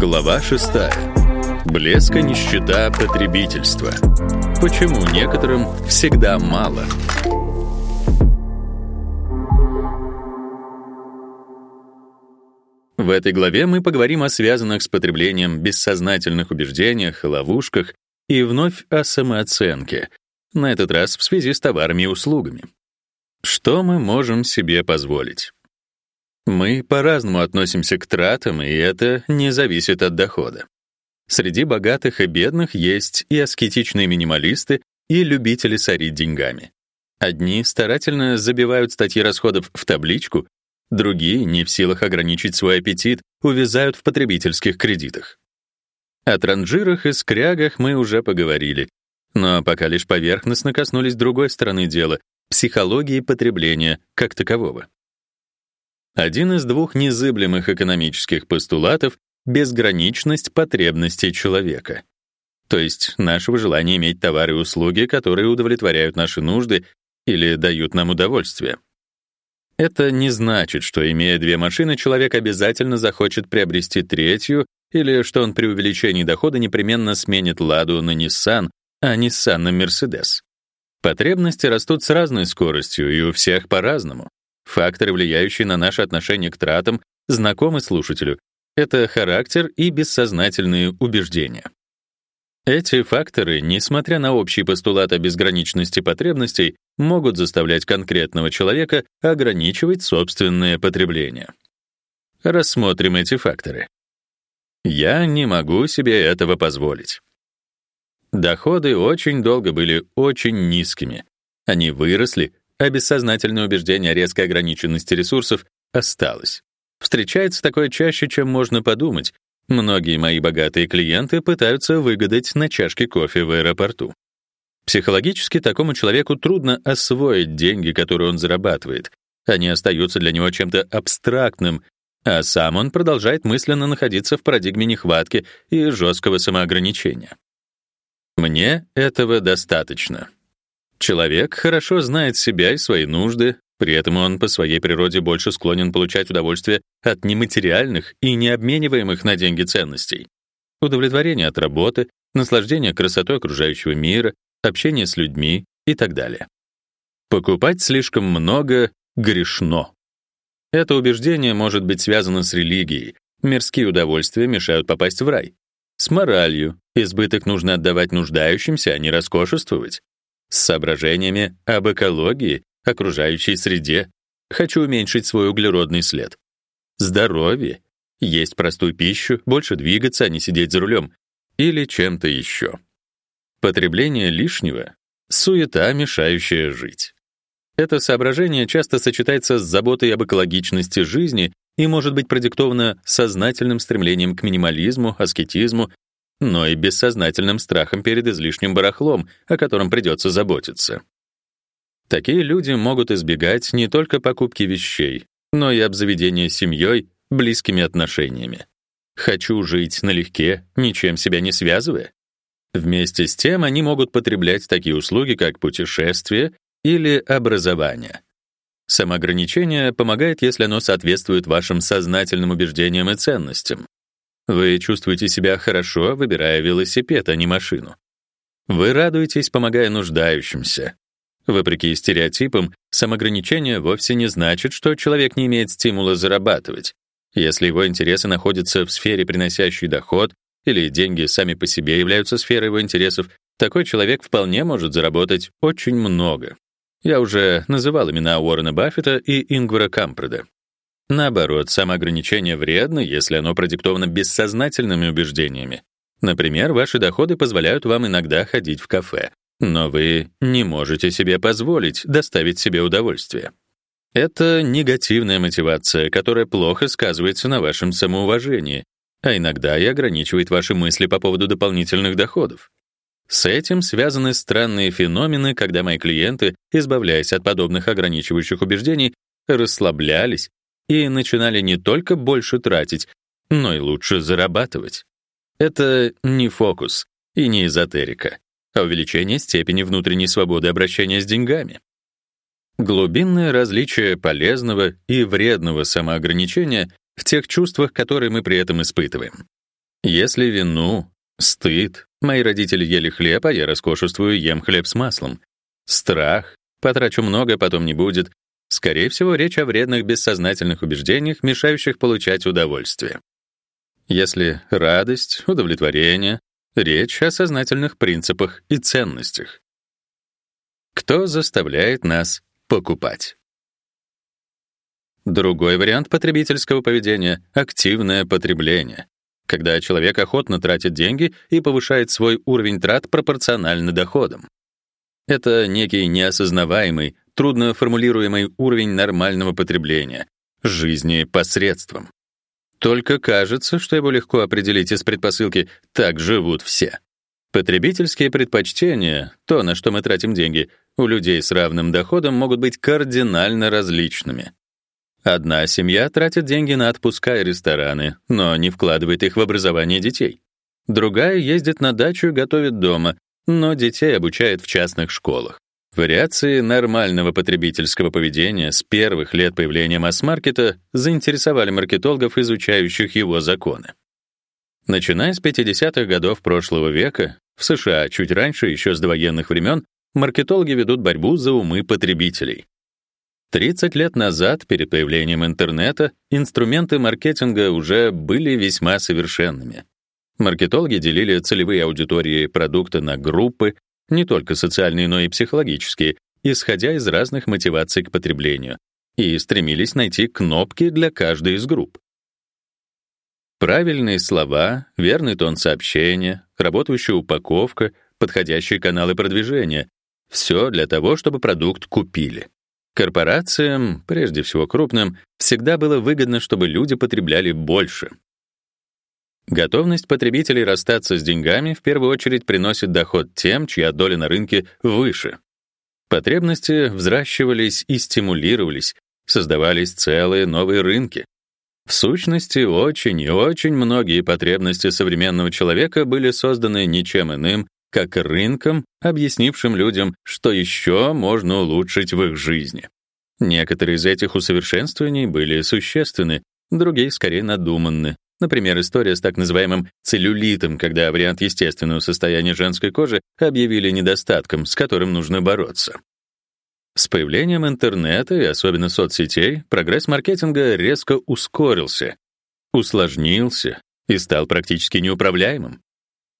Глава 6. Блеск и нищета потребительства. Почему некоторым всегда мало? В этой главе мы поговорим о связанных с потреблением бессознательных убеждениях, ловушках и вновь о самооценке, на этот раз в связи с товарами и услугами. Что мы можем себе позволить? Мы по-разному относимся к тратам, и это не зависит от дохода. Среди богатых и бедных есть и аскетичные минималисты, и любители сорить деньгами. Одни старательно забивают статьи расходов в табличку, другие, не в силах ограничить свой аппетит, увязают в потребительских кредитах. О транжирах и скрягах мы уже поговорили, но пока лишь поверхностно коснулись другой стороны дела — психологии потребления как такового. Один из двух незыблемых экономических постулатов — безграничность потребностей человека. То есть нашего желания иметь товары и услуги, которые удовлетворяют наши нужды или дают нам удовольствие. Это не значит, что имея две машины, человек обязательно захочет приобрести третью или что он при увеличении дохода непременно сменит Ладу на Nissan, а Nissan на Mercedes. Потребности растут с разной скоростью и у всех по-разному. Факторы, влияющие на наше отношение к тратам, знакомы слушателю. Это характер и бессознательные убеждения. Эти факторы, несмотря на общий постулат о безграничности потребностей, могут заставлять конкретного человека ограничивать собственное потребление. Рассмотрим эти факторы. Я не могу себе этого позволить. Доходы очень долго были очень низкими. Они выросли, а бессознательное убеждение резкой ограниченности ресурсов осталось. Встречается такое чаще, чем можно подумать. Многие мои богатые клиенты пытаются выгадать на чашке кофе в аэропорту. Психологически такому человеку трудно освоить деньги, которые он зарабатывает. Они остаются для него чем-то абстрактным, а сам он продолжает мысленно находиться в парадигме нехватки и жесткого самоограничения. Мне этого достаточно. Человек хорошо знает себя и свои нужды, при этом он по своей природе больше склонен получать удовольствие от нематериальных и необмениваемых на деньги ценностей. Удовлетворение от работы, наслаждение красотой окружающего мира, общение с людьми и так далее. Покупать слишком много грешно. Это убеждение может быть связано с религией. Мирские удовольствия мешают попасть в рай. С моралью. Избыток нужно отдавать нуждающимся, а не роскошествовать с соображениями об экологии, окружающей среде. Хочу уменьшить свой углеродный след. Здоровье. Есть простую пищу, больше двигаться, а не сидеть за рулем. Или чем-то еще. Потребление лишнего — суета, мешающая жить. Это соображение часто сочетается с заботой об экологичности жизни и может быть продиктовано сознательным стремлением к минимализму, аскетизму но и бессознательным страхом перед излишним барахлом, о котором придется заботиться. Такие люди могут избегать не только покупки вещей, но и обзаведения семьей, близкими отношениями. Хочу жить налегке, ничем себя не связывая. Вместе с тем они могут потреблять такие услуги, как путешествие или образование. Самоограничение помогает, если оно соответствует вашим сознательным убеждениям и ценностям. Вы чувствуете себя хорошо, выбирая велосипед, а не машину. Вы радуетесь, помогая нуждающимся. Вопреки стереотипам, самоограничение вовсе не значит, что человек не имеет стимула зарабатывать. Если его интересы находятся в сфере, приносящей доход, или деньги сами по себе являются сферой его интересов, такой человек вполне может заработать очень много. Я уже называл имена Уоррена Баффета и Ингвара Кампреда. Наоборот, самоограничение вредно, если оно продиктовано бессознательными убеждениями. Например, ваши доходы позволяют вам иногда ходить в кафе, но вы не можете себе позволить доставить себе удовольствие. Это негативная мотивация, которая плохо сказывается на вашем самоуважении, а иногда и ограничивает ваши мысли по поводу дополнительных доходов. С этим связаны странные феномены, когда мои клиенты, избавляясь от подобных ограничивающих убеждений, расслаблялись и начинали не только больше тратить, но и лучше зарабатывать. Это не фокус и не эзотерика, а увеличение степени внутренней свободы обращения с деньгами. Глубинное различие полезного и вредного самоограничения в тех чувствах, которые мы при этом испытываем. Если вину, стыд, мои родители ели хлеб, а я роскошествую, ем хлеб с маслом. Страх, потрачу много, потом не будет. Скорее всего, речь о вредных бессознательных убеждениях, мешающих получать удовольствие. Если радость, удовлетворение, речь о сознательных принципах и ценностях. Кто заставляет нас покупать? Другой вариант потребительского поведения — активное потребление, когда человек охотно тратит деньги и повышает свой уровень трат пропорционально доходам. Это некий неосознаваемый, трудно формулируемый уровень нормального потребления, жизни посредством. Только кажется, что его легко определить из предпосылки «так живут все». Потребительские предпочтения, то, на что мы тратим деньги, у людей с равным доходом могут быть кардинально различными. Одна семья тратит деньги на отпуска и рестораны, но не вкладывает их в образование детей. Другая ездит на дачу и готовит дома, но детей обучает в частных школах. Вариации нормального потребительского поведения с первых лет появления масс-маркета заинтересовали маркетологов, изучающих его законы. Начиная с 50-х годов прошлого века, в США чуть раньше, еще с довоенных времен, маркетологи ведут борьбу за умы потребителей. 30 лет назад, перед появлением интернета, инструменты маркетинга уже были весьма совершенными. Маркетологи делили целевые аудитории продукта на группы, не только социальные, но и психологические, исходя из разных мотиваций к потреблению, и стремились найти кнопки для каждой из групп. Правильные слова, верный тон сообщения, работающая упаковка, подходящие каналы продвижения — все для того, чтобы продукт купили. Корпорациям, прежде всего крупным, всегда было выгодно, чтобы люди потребляли больше. Готовность потребителей расстаться с деньгами в первую очередь приносит доход тем, чья доля на рынке выше. Потребности взращивались и стимулировались, создавались целые новые рынки. В сущности, очень и очень многие потребности современного человека были созданы ничем иным, как рынком, объяснившим людям, что еще можно улучшить в их жизни. Некоторые из этих усовершенствований были существенны, другие скорее надуманны. Например, история с так называемым целлюлитом, когда вариант естественного состояния женской кожи объявили недостатком, с которым нужно бороться. С появлением интернета и особенно соцсетей прогресс маркетинга резко ускорился, усложнился и стал практически неуправляемым.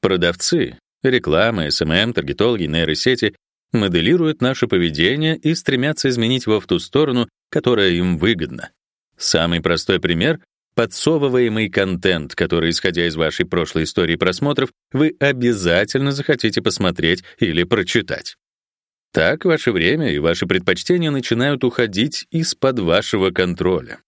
Продавцы, Реклама, СММ, таргетологи, нейросети моделируют наше поведение и стремятся изменить его в ту сторону, которая им выгодна. Самый простой пример — подсовываемый контент, который, исходя из вашей прошлой истории просмотров, вы обязательно захотите посмотреть или прочитать. Так ваше время и ваши предпочтения начинают уходить из-под вашего контроля.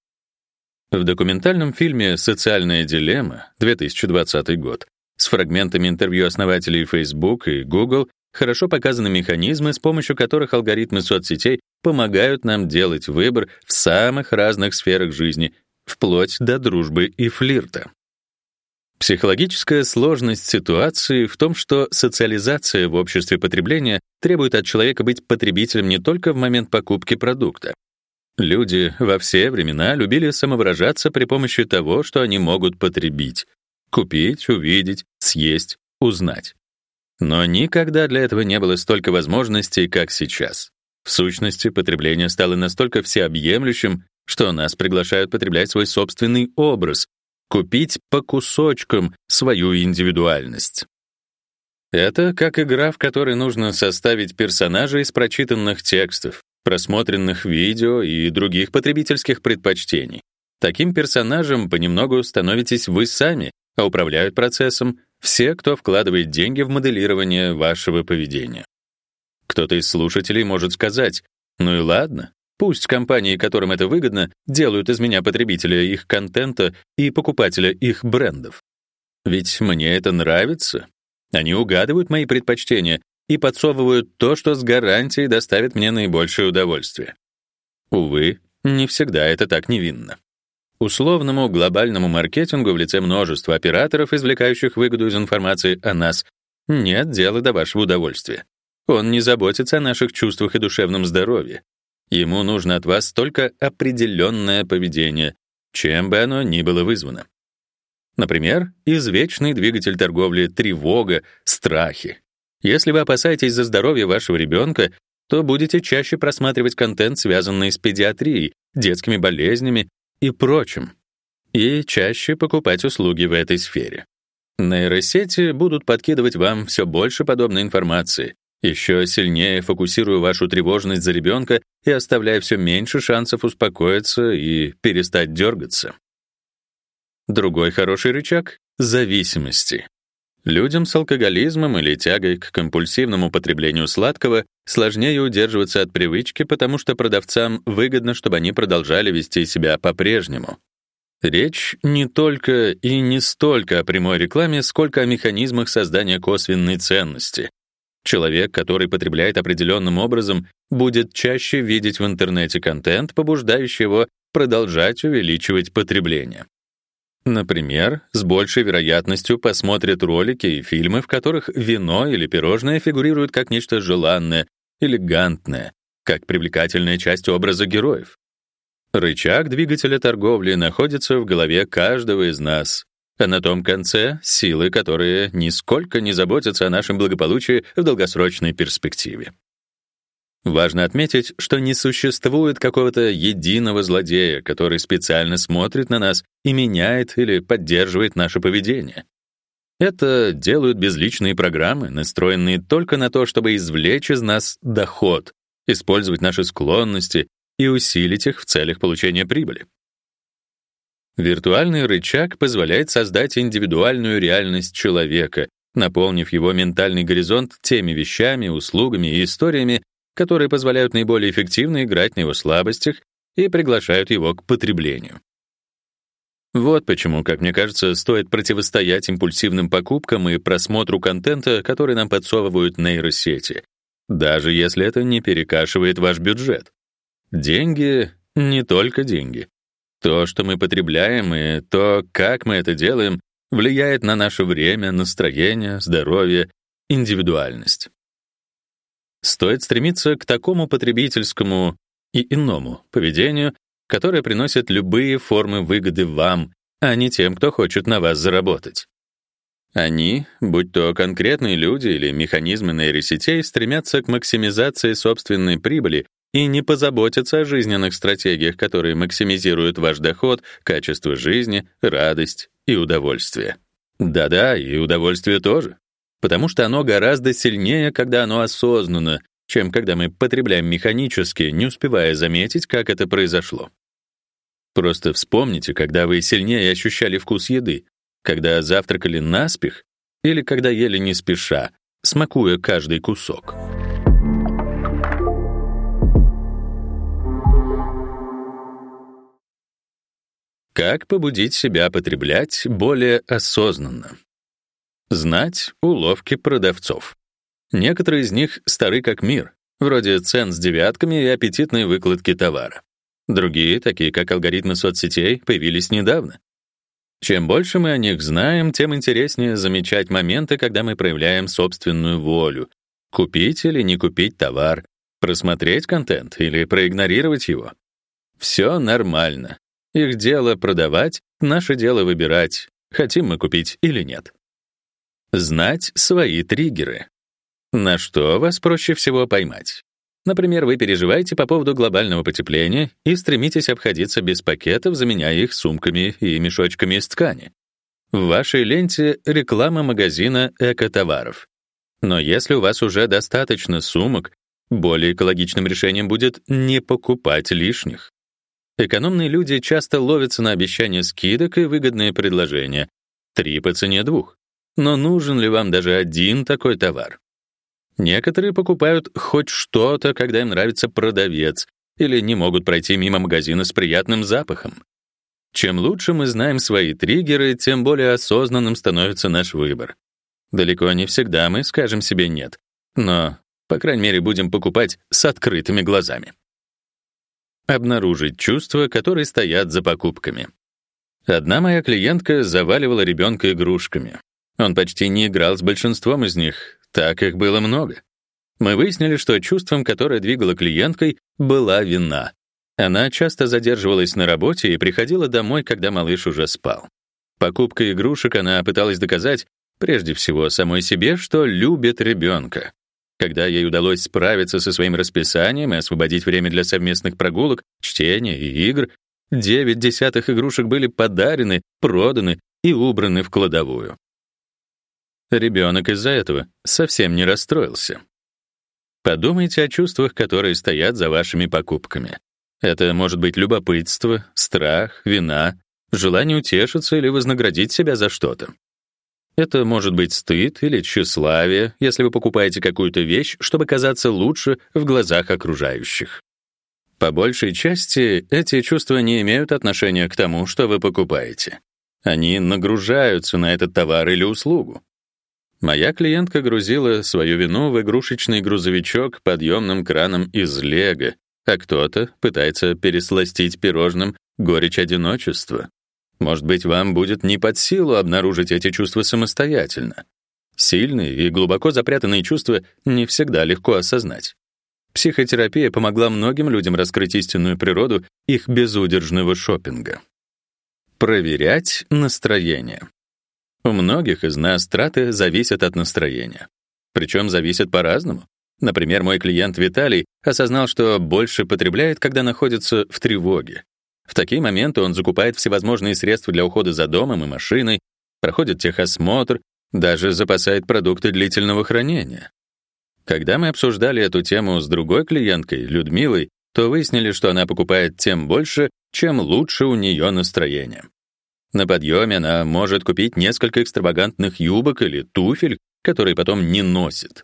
В документальном фильме «Социальная дилемма» 2020 год с фрагментами интервью основателей Facebook и Google хорошо показаны механизмы, с помощью которых алгоритмы соцсетей помогают нам делать выбор в самых разных сферах жизни, вплоть до дружбы и флирта. Психологическая сложность ситуации в том, что социализация в обществе потребления требует от человека быть потребителем не только в момент покупки продукта. Люди во все времена любили самовыражаться при помощи того, что они могут потребить, Купить, увидеть, съесть, узнать. Но никогда для этого не было столько возможностей, как сейчас. В сущности, потребление стало настолько всеобъемлющим, что нас приглашают потреблять свой собственный образ, купить по кусочкам свою индивидуальность. Это как игра, в которой нужно составить персонажа из прочитанных текстов, просмотренных видео и других потребительских предпочтений. Таким персонажем понемногу становитесь вы сами, а управляют процессом все, кто вкладывает деньги в моделирование вашего поведения. Кто-то из слушателей может сказать: "Ну и ладно, пусть компании, которым это выгодно, делают из меня потребителя их контента и покупателя их брендов. Ведь мне это нравится. Они угадывают мои предпочтения и подсовывают то, что с гарантией доставит мне наибольшее удовольствие". Увы, не всегда это так невинно. Условному глобальному маркетингу в лице множества операторов, извлекающих выгоду из информации о нас, нет дела до вашего удовольствия. Он не заботится о наших чувствах и душевном здоровье. Ему нужно от вас только определенное поведение, чем бы оно ни было вызвано. Например, извечный двигатель торговли тревога, страхи. Если вы опасаетесь за здоровье вашего ребенка, то будете чаще просматривать контент, связанный с педиатрией, детскими болезнями и прочим, и чаще покупать услуги в этой сфере. Нейросети будут подкидывать вам все больше подобной информации, еще сильнее фокусируя вашу тревожность за ребенка и оставляя все меньше шансов успокоиться и перестать дергаться. Другой хороший рычаг — зависимости. Людям с алкоголизмом или тягой к компульсивному потреблению сладкого сложнее удерживаться от привычки, потому что продавцам выгодно, чтобы они продолжали вести себя по-прежнему. Речь не только и не столько о прямой рекламе, сколько о механизмах создания косвенной ценности. Человек, который потребляет определенным образом, будет чаще видеть в интернете контент, побуждающий его продолжать увеличивать потребление. Например, с большей вероятностью посмотрят ролики и фильмы, в которых вино или пирожное фигурируют как нечто желанное, элегантное, как привлекательная часть образа героев. Рычаг двигателя торговли находится в голове каждого из нас, а на том конце — силы, которые нисколько не заботятся о нашем благополучии в долгосрочной перспективе. Важно отметить, что не существует какого-то единого злодея, который специально смотрит на нас и меняет или поддерживает наше поведение. Это делают безличные программы, настроенные только на то, чтобы извлечь из нас доход, использовать наши склонности и усилить их в целях получения прибыли. Виртуальный рычаг позволяет создать индивидуальную реальность человека, наполнив его ментальный горизонт теми вещами, услугами и историями, которые позволяют наиболее эффективно играть на его слабостях и приглашают его к потреблению. Вот почему, как мне кажется, стоит противостоять импульсивным покупкам и просмотру контента, который нам подсовывают нейросети, даже если это не перекашивает ваш бюджет. Деньги — не только деньги. То, что мы потребляем, и то, как мы это делаем, влияет на наше время, настроение, здоровье, индивидуальность. Стоит стремиться к такому потребительскому и иному поведению, которое приносит любые формы выгоды вам, а не тем, кто хочет на вас заработать. Они, будь то конкретные люди или механизмы нейросетей, стремятся к максимизации собственной прибыли и не позаботятся о жизненных стратегиях, которые максимизируют ваш доход, качество жизни, радость и удовольствие. Да-да, и удовольствие тоже потому что оно гораздо сильнее, когда оно осознанно, чем когда мы потребляем механически, не успевая заметить, как это произошло. Просто вспомните, когда вы сильнее ощущали вкус еды, когда завтракали наспех или когда ели не спеша, смакуя каждый кусок. Как побудить себя потреблять более осознанно? Знать уловки продавцов. Некоторые из них стары как мир, вроде цен с девятками и аппетитной выкладки товара. Другие, такие как алгоритмы соцсетей, появились недавно. Чем больше мы о них знаем, тем интереснее замечать моменты, когда мы проявляем собственную волю. Купить или не купить товар, просмотреть контент или проигнорировать его. Все нормально. Их дело продавать, наше дело выбирать, хотим мы купить или нет. Знать свои триггеры. На что вас проще всего поймать? Например, вы переживаете по поводу глобального потепления и стремитесь обходиться без пакетов, заменяя их сумками и мешочками из ткани. В вашей ленте реклама магазина экотоваров. Но если у вас уже достаточно сумок, более экологичным решением будет не покупать лишних. Экономные люди часто ловятся на обещания скидок и выгодные предложения. Три по цене двух. Но нужен ли вам даже один такой товар? Некоторые покупают хоть что-то, когда им нравится продавец, или не могут пройти мимо магазина с приятным запахом. Чем лучше мы знаем свои триггеры, тем более осознанным становится наш выбор. Далеко не всегда мы скажем себе «нет», но, по крайней мере, будем покупать с открытыми глазами. Обнаружить чувства, которые стоят за покупками. Одна моя клиентка заваливала ребенка игрушками. Он почти не играл с большинством из них, так их было много. Мы выяснили, что чувством, которое двигало клиенткой, была вина. Она часто задерживалась на работе и приходила домой, когда малыш уже спал. Покупкой игрушек она пыталась доказать, прежде всего, самой себе, что любит ребенка. Когда ей удалось справиться со своим расписанием и освободить время для совместных прогулок, чтения и игр, девять десятых игрушек были подарены, проданы и убраны в кладовую. Ребенок из-за этого совсем не расстроился. Подумайте о чувствах, которые стоят за вашими покупками. Это может быть любопытство, страх, вина, желание утешиться или вознаградить себя за что-то. Это может быть стыд или тщеславие, если вы покупаете какую-то вещь, чтобы казаться лучше в глазах окружающих. По большей части эти чувства не имеют отношения к тому, что вы покупаете. Они нагружаются на этот товар или услугу. Моя клиентка грузила свою вину в игрушечный грузовичок подъемным краном из лего, а кто-то пытается пересластить пирожным горечь одиночества. Может быть, вам будет не под силу обнаружить эти чувства самостоятельно. Сильные и глубоко запрятанные чувства не всегда легко осознать. Психотерапия помогла многим людям раскрыть истинную природу их безудержного шопинга. Проверять настроение. У многих из нас траты зависят от настроения. Причем зависят по-разному. Например, мой клиент Виталий осознал, что больше потребляет, когда находится в тревоге. В такие моменты он закупает всевозможные средства для ухода за домом и машиной, проходит техосмотр, даже запасает продукты длительного хранения. Когда мы обсуждали эту тему с другой клиенткой, Людмилой, то выяснили, что она покупает тем больше, чем лучше у нее настроение. На подъеме она может купить несколько экстравагантных юбок или туфель, которые потом не носит.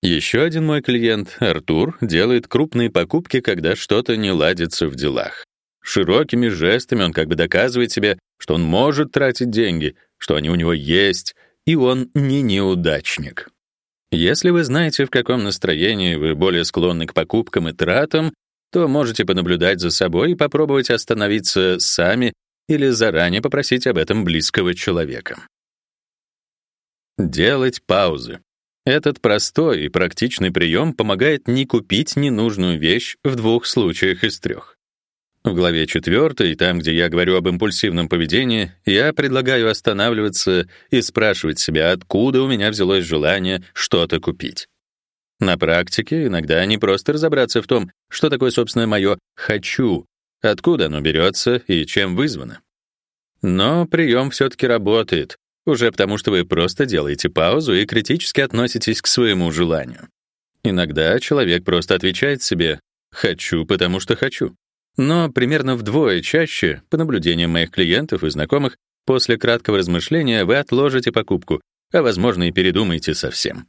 Еще один мой клиент, Артур, делает крупные покупки, когда что-то не ладится в делах. Широкими жестами он как бы доказывает себе, что он может тратить деньги, что они у него есть, и он не неудачник. Если вы знаете, в каком настроении вы более склонны к покупкам и тратам, то можете понаблюдать за собой и попробовать остановиться сами или заранее попросить об этом близкого человека. Делать паузы. Этот простой и практичный прием помогает не купить ненужную вещь в двух случаях из трех. В главе 4, там, где я говорю об импульсивном поведении, я предлагаю останавливаться и спрашивать себя, откуда у меня взялось желание что-то купить. На практике иногда не просто разобраться в том, что такое, собственно, мое «хочу», откуда оно берется и чем вызвано. Но прием все-таки работает, уже потому что вы просто делаете паузу и критически относитесь к своему желанию. Иногда человек просто отвечает себе «хочу, потому что хочу». Но примерно вдвое чаще, по наблюдениям моих клиентов и знакомых, после краткого размышления вы отложите покупку, а возможно и передумаете совсем.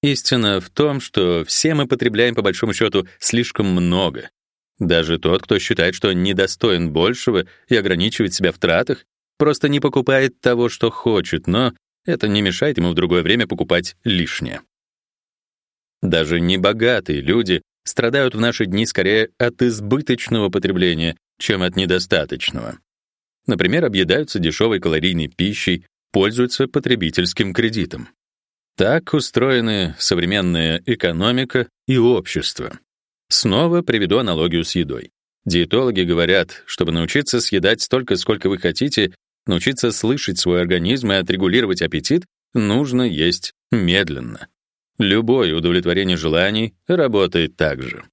Истина в том, что все мы потребляем по большому счету слишком много. Даже тот, кто считает, что недостоин большего и ограничивает себя в тратах, просто не покупает того, что хочет, но это не мешает ему в другое время покупать лишнее. Даже небогатые люди страдают в наши дни скорее от избыточного потребления, чем от недостаточного. Например, объедаются дешевой калорийной пищей, пользуются потребительским кредитом. Так устроены современная экономика и общество. Снова приведу аналогию с едой. Диетологи говорят, чтобы научиться съедать столько, сколько вы хотите, научиться слышать свой организм и отрегулировать аппетит, нужно есть медленно. Любое удовлетворение желаний работает так же.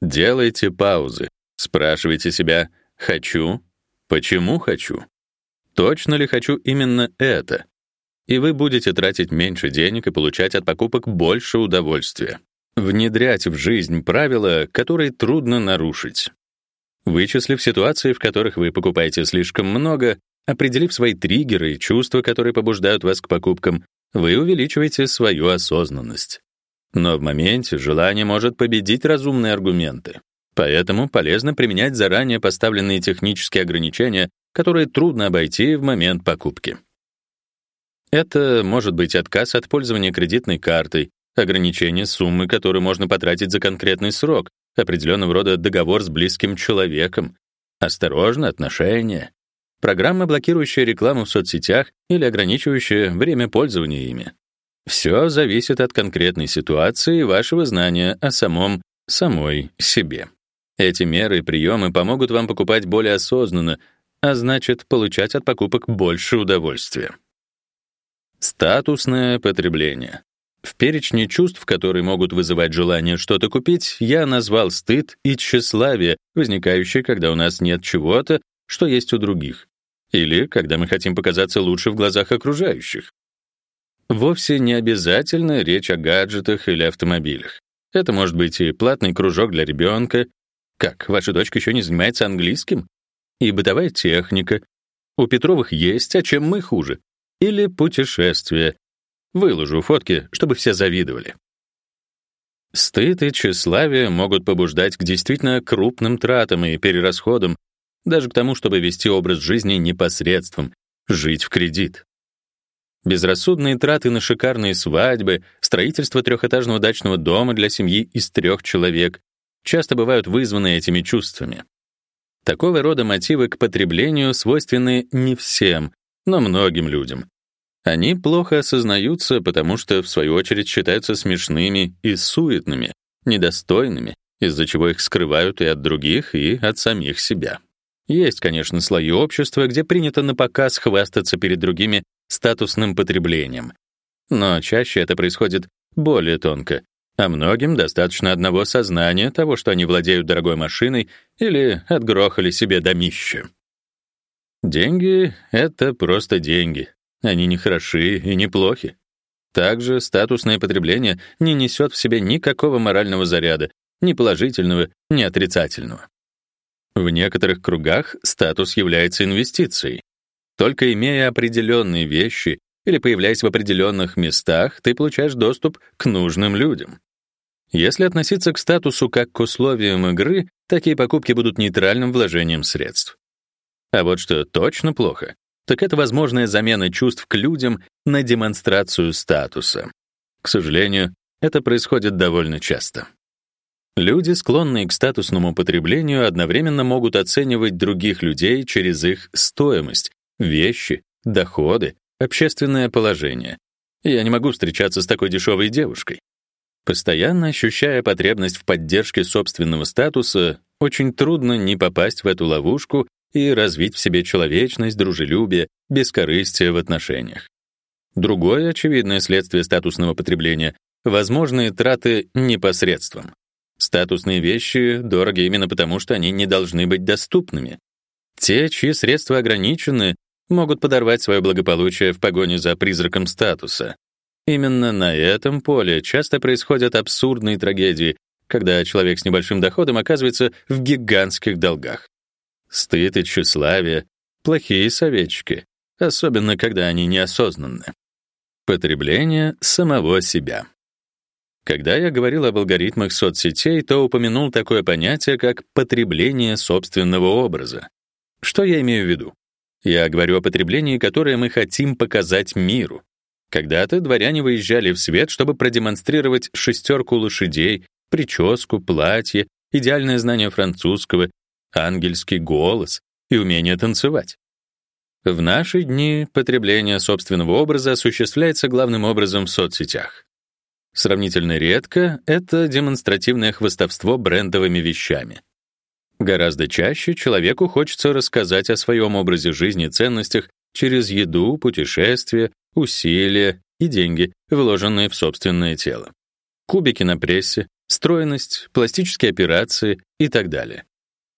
Делайте паузы. Спрашивайте себя «хочу?», «почему хочу?», «точно ли хочу именно это?». И вы будете тратить меньше денег и получать от покупок больше удовольствия. Внедрять в жизнь правила, которые трудно нарушить. Вычислив ситуации, в которых вы покупаете слишком много, определив свои триггеры и чувства, которые побуждают вас к покупкам, вы увеличиваете свою осознанность. Но в моменте желание может победить разумные аргументы. Поэтому полезно применять заранее поставленные технические ограничения, которые трудно обойти в момент покупки. Это может быть отказ от пользования кредитной картой, ограничение суммы, которую можно потратить за конкретный срок, определенного рода договор с близким человеком, осторожно отношения, программа, блокирующая рекламу в соцсетях или ограничивающая время пользования ими. Все зависит от конкретной ситуации и вашего знания о самом, самой себе. Эти меры и приемы помогут вам покупать более осознанно, а значит, получать от покупок больше удовольствия. Статусное потребление. В перечне чувств, которые могут вызывать желание что-то купить, я назвал стыд и тщеславие, возникающие, когда у нас нет чего-то, что есть у других, или когда мы хотим показаться лучше в глазах окружающих. Вовсе не обязательно речь о гаджетах или автомобилях. Это может быть и платный кружок для ребенка. Как, ваша дочка еще не занимается английским? И бытовая техника. У Петровых есть, а чем мы хуже? Или путешествие. Выложу фотки, чтобы все завидовали. Стыд и тщеславие могут побуждать к действительно крупным тратам и перерасходам, даже к тому, чтобы вести образ жизни непосредством, жить в кредит. Безрассудные траты на шикарные свадьбы, строительство трехэтажного дачного дома для семьи из трех человек часто бывают вызваны этими чувствами. Такого рода мотивы к потреблению свойственны не всем, но многим людям. Они плохо осознаются, потому что в свою очередь считаются смешными и суетными, недостойными, из-за чего их скрывают и от других, и от самих себя. Есть, конечно, слои общества, где принято на показ хвастаться перед другими статусным потреблением. Но чаще это происходит более тонко, а многим достаточно одного сознания того, что они владеют дорогой машиной или отгрохали себе домище. Деньги — это просто деньги. Они не хороши и не плохи. Также статусное потребление не несет в себе никакого морального заряда, ни положительного, ни отрицательного. В некоторых кругах статус является инвестицией. Только имея определенные вещи или появляясь в определенных местах, ты получаешь доступ к нужным людям. Если относиться к статусу как к условиям игры, такие покупки будут нейтральным вложением средств. А вот что точно плохо, так это возможная замена чувств к людям на демонстрацию статуса. К сожалению, это происходит довольно часто. Люди, склонные к статусному потреблению, одновременно могут оценивать других людей через их стоимость, вещи, доходы, общественное положение. Я не могу встречаться с такой дешевой девушкой. Постоянно ощущая потребность в поддержке собственного статуса, очень трудно не попасть в эту ловушку и развить в себе человечность, дружелюбие, бескорыстие в отношениях. Другое очевидное следствие статусного потребления — возможные траты непосредством. Статусные вещи дороги именно потому, что они не должны быть доступными. Те, чьи средства ограничены, могут подорвать свое благополучие в погоне за призраком статуса. Именно на этом поле часто происходят абсурдные трагедии, когда человек с небольшим доходом оказывается в гигантских долгах. Стыд и тщеславие — плохие советчики, особенно когда они неосознанны. Потребление самого себя. Когда я говорил об алгоритмах соцсетей, то упомянул такое понятие, как потребление собственного образа. Что я имею в виду? Я говорю о потреблении, которое мы хотим показать миру. Когда-то дворяне выезжали в свет, чтобы продемонстрировать шестерку лошадей, прическу, платье, идеальное знание французского, ангельский голос и умение танцевать. В наши дни потребление собственного образа осуществляется главным образом в соцсетях. Сравнительно редко это демонстративное хвастовство брендовыми вещами. Гораздо чаще человеку хочется рассказать о своем образе жизни и ценностях через еду, путешествия, усилия и деньги, вложенные в собственное тело. Кубики на прессе, стройность, пластические операции и так далее.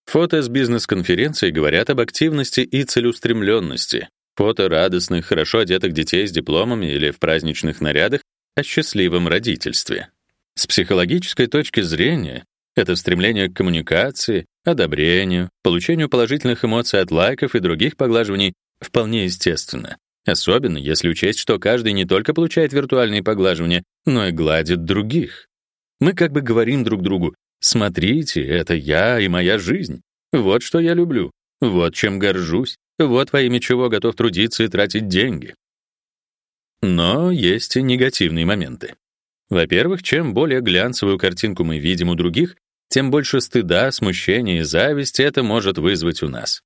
Фото с бизнес-конференции говорят об активности и целеустремленности. Фото радостных, хорошо одетых детей с дипломами или в праздничных нарядах о счастливом родительстве. С психологической точки зрения это стремление к коммуникации, одобрению, получению положительных эмоций от лайков и других поглаживаний вполне естественно. Особенно если учесть, что каждый не только получает виртуальные поглаживания, но и гладит других. Мы как бы говорим друг другу: "Смотрите, это я и моя жизнь. Вот что я люблю. Вот чем горжусь. Вот во имя чего готов трудиться и тратить деньги". Но есть и негативные моменты. Во-первых, чем более глянцевую картинку мы видим у других, тем больше стыда, смущения и зависти это может вызвать у нас.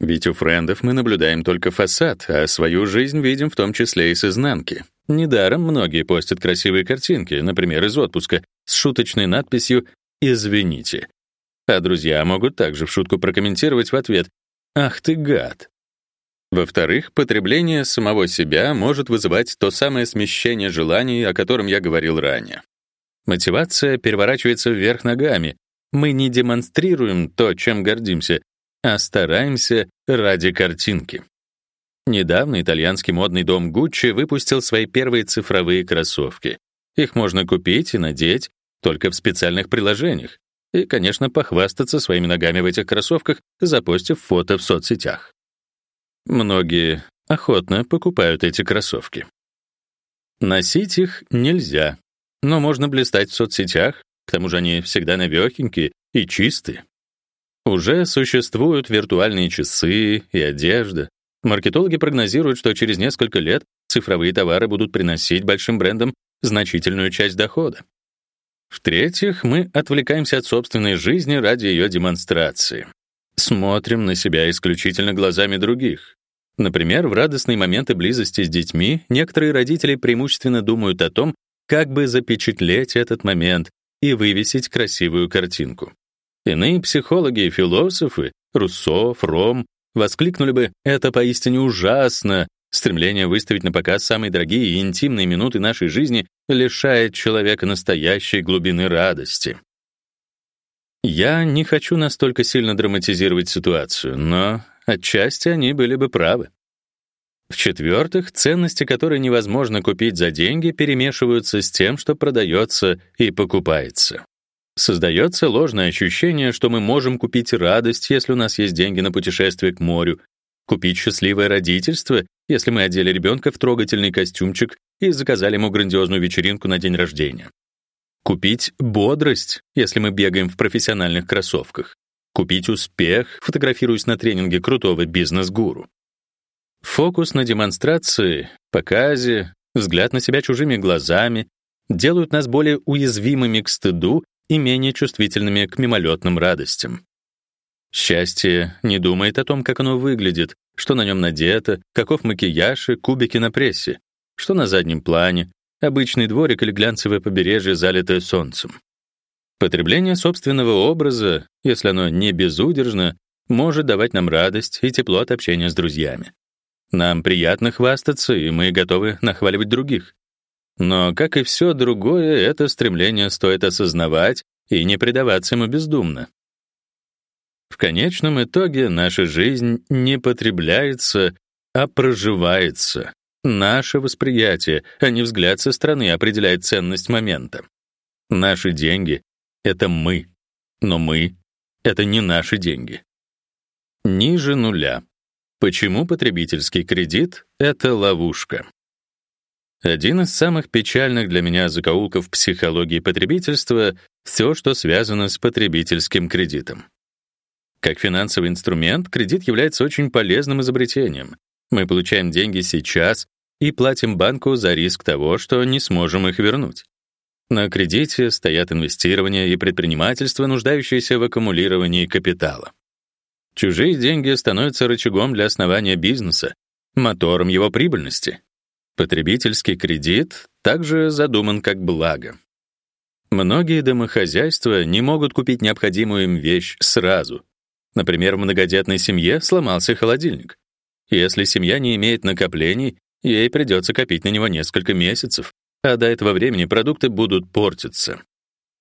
Ведь у френдов мы наблюдаем только фасад, а свою жизнь видим в том числе и с изнанки. Недаром многие постят красивые картинки, например, из отпуска, с шуточной надписью «Извините». А друзья могут также в шутку прокомментировать в ответ Ах ты гад. Во-вторых, потребление самого себя может вызывать то самое смещение желаний, о котором я говорил ранее. Мотивация переворачивается вверх ногами. Мы не демонстрируем то, чем гордимся, а стараемся ради картинки. Недавно итальянский модный дом Gucci выпустил свои первые цифровые кроссовки. Их можно купить и надеть только в специальных приложениях. И, конечно, похвастаться своими ногами в этих кроссовках, запостив фото в соцсетях. Многие охотно покупают эти кроссовки. Носить их нельзя, но можно блистать в соцсетях, к тому же они всегда новёхенькие и чистые. Уже существуют виртуальные часы и одежда, Маркетологи прогнозируют, что через несколько лет цифровые товары будут приносить большим брендам значительную часть дохода. В-третьих, мы отвлекаемся от собственной жизни ради ее демонстрации. Смотрим на себя исключительно глазами других. Например, в радостные моменты близости с детьми некоторые родители преимущественно думают о том, как бы запечатлеть этот момент и вывесить красивую картинку. Иные психологи и философы, Руссо, Фром, воскликнули бы «это поистине ужасно». Стремление выставить на показ самые дорогие и интимные минуты нашей жизни лишает человека настоящей глубины радости. Я не хочу настолько сильно драматизировать ситуацию, но отчасти они были бы правы. В-четвертых, ценности, которые невозможно купить за деньги, перемешиваются с тем, что продается и покупается. Создается ложное ощущение, что мы можем купить радость, если у нас есть деньги на путешествие к морю, купить счастливое родительство, если мы одели ребенка в трогательный костюмчик и заказали ему грандиозную вечеринку на день рождения. Купить бодрость, если мы бегаем в профессиональных кроссовках. Купить успех, фотографируясь на тренинге крутого бизнес-гуру. Фокус на демонстрации, показе, взгляд на себя чужими глазами делают нас более уязвимыми к стыду и менее чувствительными к мимолетным радостям. Счастье не думает о том, как оно выглядит, что на нем надето, каков макияж и кубики на прессе, что на заднем плане, обычный дворик или глянцевое побережье, залитое солнцем. Потребление собственного образа, если оно не безудержно, может давать нам радость и тепло от общения с друзьями. Нам приятно хвастаться, и мы готовы нахваливать других. Но, как и все другое, это стремление стоит осознавать и не предаваться ему бездумно. В конечном итоге наша жизнь не потребляется, а проживается. Наше восприятие, а не взгляд со стороны определяет ценность момента. Наши деньги — это мы, но мы — это не наши деньги. Ниже нуля. Почему потребительский кредит — это ловушка? Один из самых печальных для меня закоулков психологии потребительства — все, что связано с потребительским кредитом. Как финансовый инструмент, кредит является очень полезным изобретением. Мы получаем деньги сейчас и платим банку за риск того, что не сможем их вернуть. На кредите стоят инвестирование и предпринимательство, нуждающиеся в аккумулировании капитала. Чужие деньги становятся рычагом для основания бизнеса, мотором его прибыльности. Потребительский кредит также задуман как благо. Многие домохозяйства не могут купить необходимую им вещь сразу. Например, в многодетной семье сломался холодильник. Если семья не имеет накоплений, ей придется копить на него несколько месяцев, а до этого времени продукты будут портиться.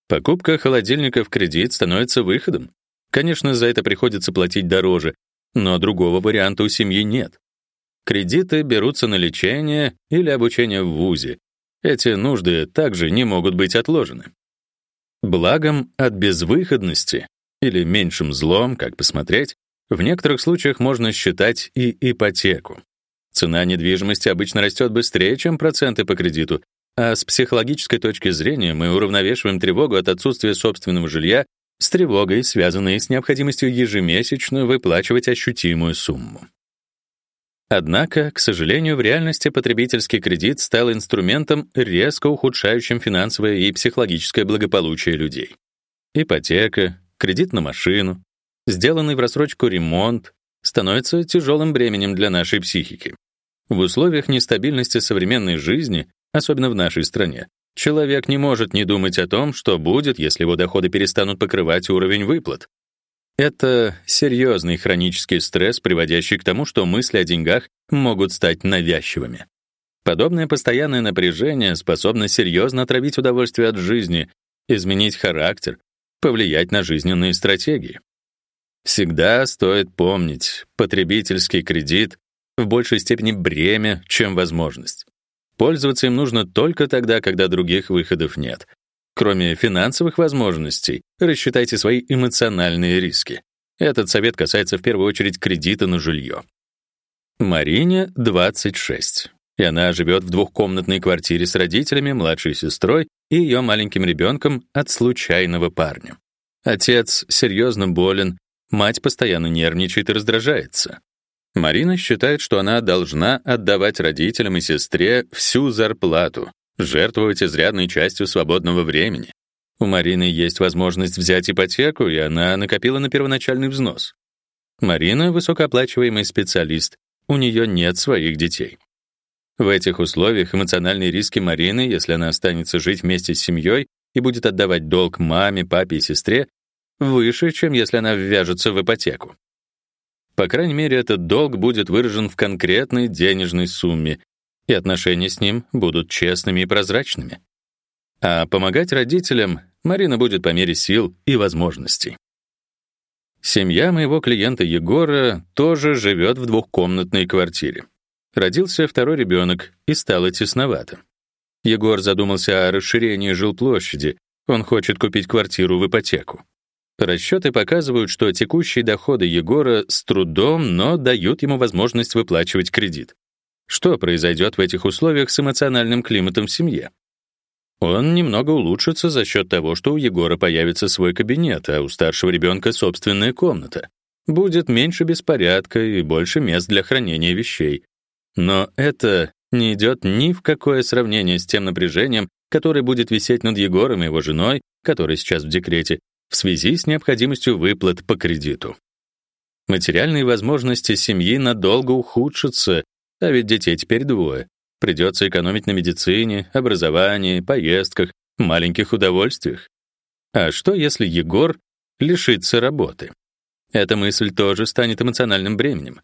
Покупка холодильника в кредит становится выходом. Конечно, за это приходится платить дороже, но другого варианта у семьи нет. Кредиты берутся на лечение или обучение в ВУЗе. Эти нужды также не могут быть отложены. Благом от безвыходности или меньшим злом, как посмотреть, в некоторых случаях можно считать и ипотеку. Цена недвижимости обычно растет быстрее, чем проценты по кредиту, а с психологической точки зрения мы уравновешиваем тревогу от отсутствия собственного жилья с тревогой, связанной с необходимостью ежемесячно выплачивать ощутимую сумму. Однако, к сожалению, в реальности потребительский кредит стал инструментом, резко ухудшающим финансовое и психологическое благополучие людей. Ипотека, кредит на машину, сделанный в рассрочку ремонт становится тяжелым бременем для нашей психики. В условиях нестабильности современной жизни, особенно в нашей стране, человек не может не думать о том, что будет, если его доходы перестанут покрывать уровень выплат. Это серьезный хронический стресс, приводящий к тому, что мысли о деньгах могут стать навязчивыми. Подобное постоянное напряжение способно серьезно отравить удовольствие от жизни, изменить характер, повлиять на жизненные стратегии. Всегда стоит помнить, потребительский кредит в большей степени бремя, чем возможность. Пользоваться им нужно только тогда, когда других выходов нет. Кроме финансовых возможностей, рассчитайте свои эмоциональные риски. Этот совет касается в первую очередь кредита на жилье. Марине 26, и она живет в двухкомнатной квартире с родителями, младшей сестрой и ее маленьким ребенком от случайного парня. Отец серьезно болен, мать постоянно нервничает и раздражается. Марина считает, что она должна отдавать родителям и сестре всю зарплату, жертвовать изрядной частью свободного времени. У Марины есть возможность взять ипотеку, и она накопила на первоначальный взнос. Марина высокооплачиваемый специалист, у нее нет своих детей. В этих условиях эмоциональные риски Марины, если она останется жить вместе с семьей и будет отдавать долг маме, папе и сестре, выше, чем если она ввяжется в ипотеку. По крайней мере, этот долг будет выражен в конкретной денежной сумме, и отношения с ним будут честными и прозрачными. А помогать родителям Марина будет по мере сил и возможностей. Семья моего клиента Егора тоже живет в двухкомнатной квартире. Родился второй ребенок, и стало тесновато. Егор задумался о расширении жилплощади. Он хочет купить квартиру в ипотеку. Расчеты показывают, что текущие доходы Егора с трудом, но дают ему возможность выплачивать кредит. Что произойдет в этих условиях с эмоциональным климатом в семье? Он немного улучшится за счет того, что у Егора появится свой кабинет, а у старшего ребенка собственная комната. Будет меньше беспорядка и больше мест для хранения вещей. Но это не идет ни в какое сравнение с тем напряжением, которое будет висеть над Егором и его женой, который сейчас в декрете, в связи с необходимостью выплат по кредиту. Материальные возможности семьи надолго ухудшатся, а ведь детей теперь двое. Придется экономить на медицине, образовании, поездках, маленьких удовольствиях. А что, если Егор лишится работы? Эта мысль тоже станет эмоциональным бременем.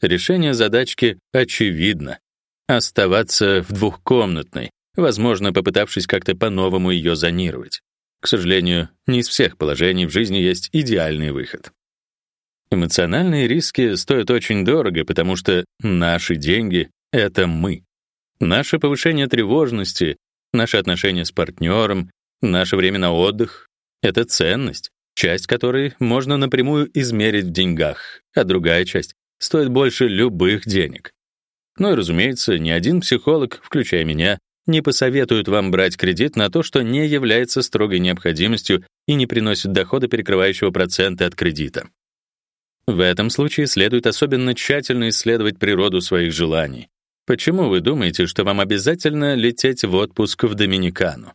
Решение задачки очевидно. Оставаться в двухкомнатной, возможно, попытавшись как-то по-новому ее зонировать. К сожалению, не из всех положений в жизни есть идеальный выход. Эмоциональные риски стоят очень дорого, потому что наши деньги — это мы. Наше повышение тревожности, наши отношения с партнером, наше время на отдых — это ценность, часть которой можно напрямую измерить в деньгах, а другая часть стоит больше любых денег. Ну и, разумеется, ни один психолог, включая меня, не посоветуют вам брать кредит на то, что не является строгой необходимостью и не приносит дохода, перекрывающего проценты от кредита. В этом случае следует особенно тщательно исследовать природу своих желаний. Почему вы думаете, что вам обязательно лететь в отпуск в Доминикану?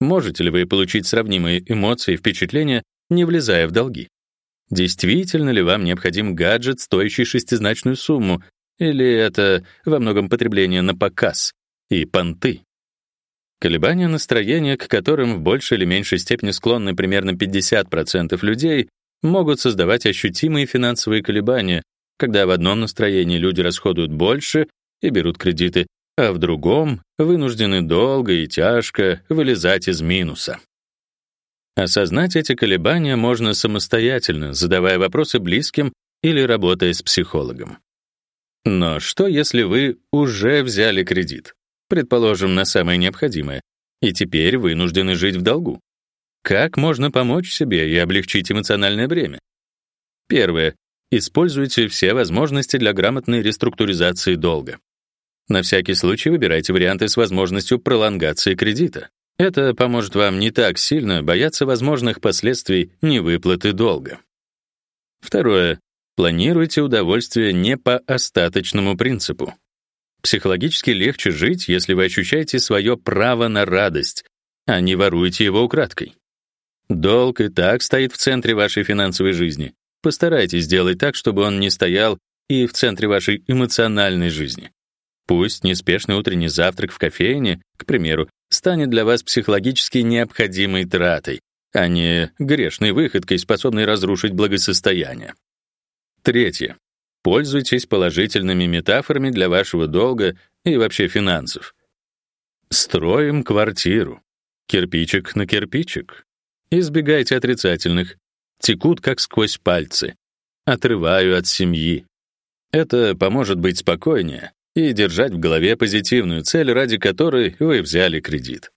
Можете ли вы получить сравнимые эмоции и впечатления, не влезая в долги? Действительно ли вам необходим гаджет, стоящий шестизначную сумму, или это во многом потребление на показ, и понты. Колебания настроения, к которым в большей или меньшей степени склонны примерно 50% людей, могут создавать ощутимые финансовые колебания, когда в одном настроении люди расходуют больше и берут кредиты, а в другом вынуждены долго и тяжко вылезать из минуса. Осознать эти колебания можно самостоятельно, задавая вопросы близким или работая с психологом. Но что, если вы уже взяли кредит? Предположим, на самое необходимое, и теперь вынуждены жить в долгу. Как можно помочь себе и облегчить эмоциональное бремя? Первое. Используйте все возможности для грамотной реструктуризации долга. На всякий случай выбирайте варианты с возможностью пролонгации кредита. Это поможет вам не так сильно бояться возможных последствий невыплаты долга. Второе. Планируйте удовольствие не по остаточному принципу. Психологически легче жить, если вы ощущаете свое право на радость, а не воруете его украдкой. Долг и так стоит в центре вашей финансовой жизни. Постарайтесь сделать так, чтобы он не стоял и в центре вашей эмоциональной жизни. Пусть неспешный утренний завтрак в кофейне, к примеру, станет для вас психологически необходимой тратой, а не грешной выходкой, способной разрушить благосостояние. Третье. Пользуйтесь положительными метафорами для вашего долга и вообще финансов. Строим квартиру. Кирпичик на кирпичик. Избегайте отрицательных. Текут как сквозь пальцы. Отрываю от семьи. Это поможет быть спокойнее и держать в голове позитивную цель, ради которой вы взяли кредит.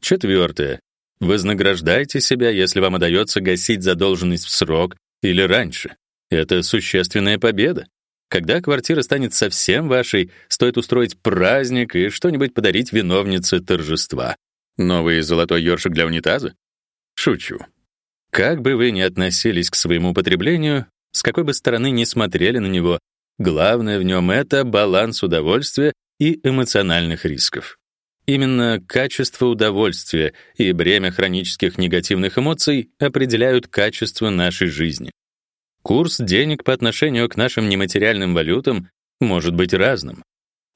Четвертое. Вознаграждайте себя, если вам удается гасить задолженность в срок или раньше. Это существенная победа. Когда квартира станет совсем вашей, стоит устроить праздник и что-нибудь подарить виновнице торжества. Новый золотой ёршик для унитаза? Шучу. Как бы вы ни относились к своему потреблению, с какой бы стороны ни смотрели на него, главное в нем это баланс удовольствия и эмоциональных рисков. Именно качество удовольствия и бремя хронических негативных эмоций определяют качество нашей жизни. Курс денег по отношению к нашим нематериальным валютам может быть разным.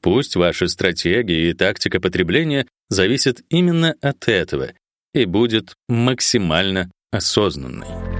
Пусть ваша стратегия и тактика потребления зависят именно от этого и будет максимально осознанной.